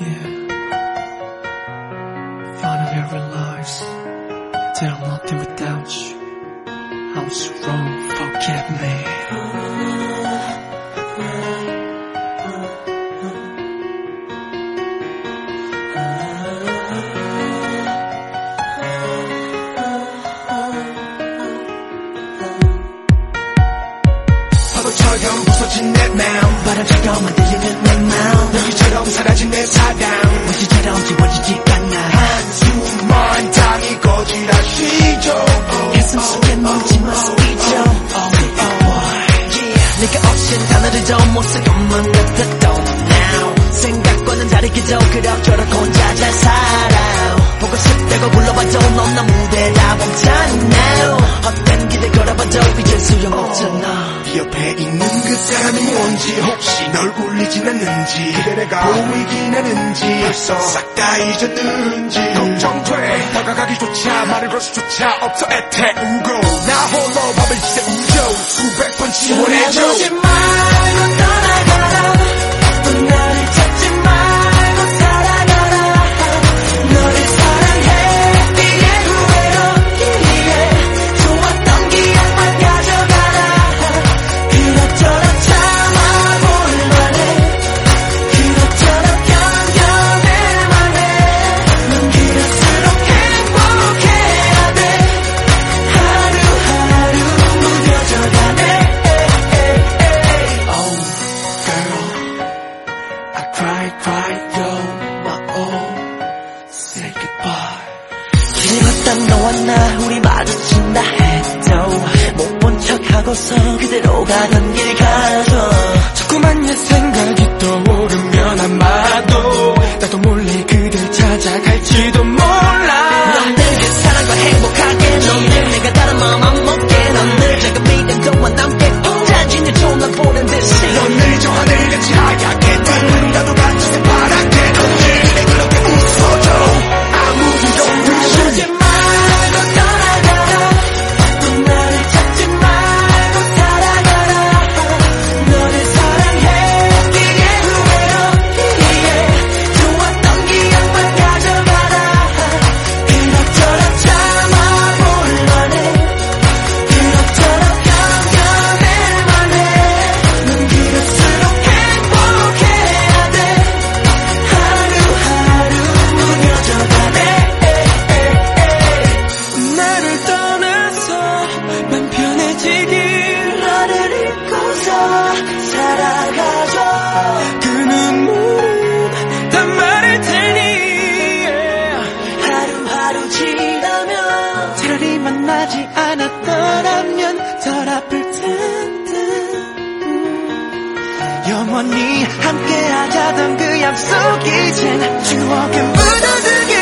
Yeah. Finally I realized that I'm nothing without you. I was wrong, forgive me. 부서진 내 마음 바람처럼 흔들리는 내 마음. 여기처럼 사라진 내 사랑 무시처럼 지워지지가 않아. 한숨만 당이 거지라시죠. 가슴 속에 멈지만 스피죠 내가 없인 저못 쓸 것만 같았던 now 생각과는 다르게 저 그럭저럭 혼자 잘 살아 보고 싶다고 불러봐도 넌나 무대라 멈췄나 헛된 길을 걸어봐도 이젠 소용없잖아. 네 옆에 있는 그 사람이 뭔지 혹시 널 울리진 않는지. 그대 내가 보이긴 하는지. 벌써 싹 다 잊었는지. 걱정돼. 다가가기조차 말을 걸 수조차 없어. 애태우고 나 홀로 밤을 새우죠 수백 번 지원해줘 Cry, cry, yo, my all. Say goodbye. 길 걷다 너와 나 우리 마주친다 해도 못 본 척하고서 그대로 가던 길 가서 하루하루 지나면 차라리 만나지 않았더라면 덜 아플 텐데 음. 영원히 함께하자던 그 약속 이 젠 추억에 묻어두길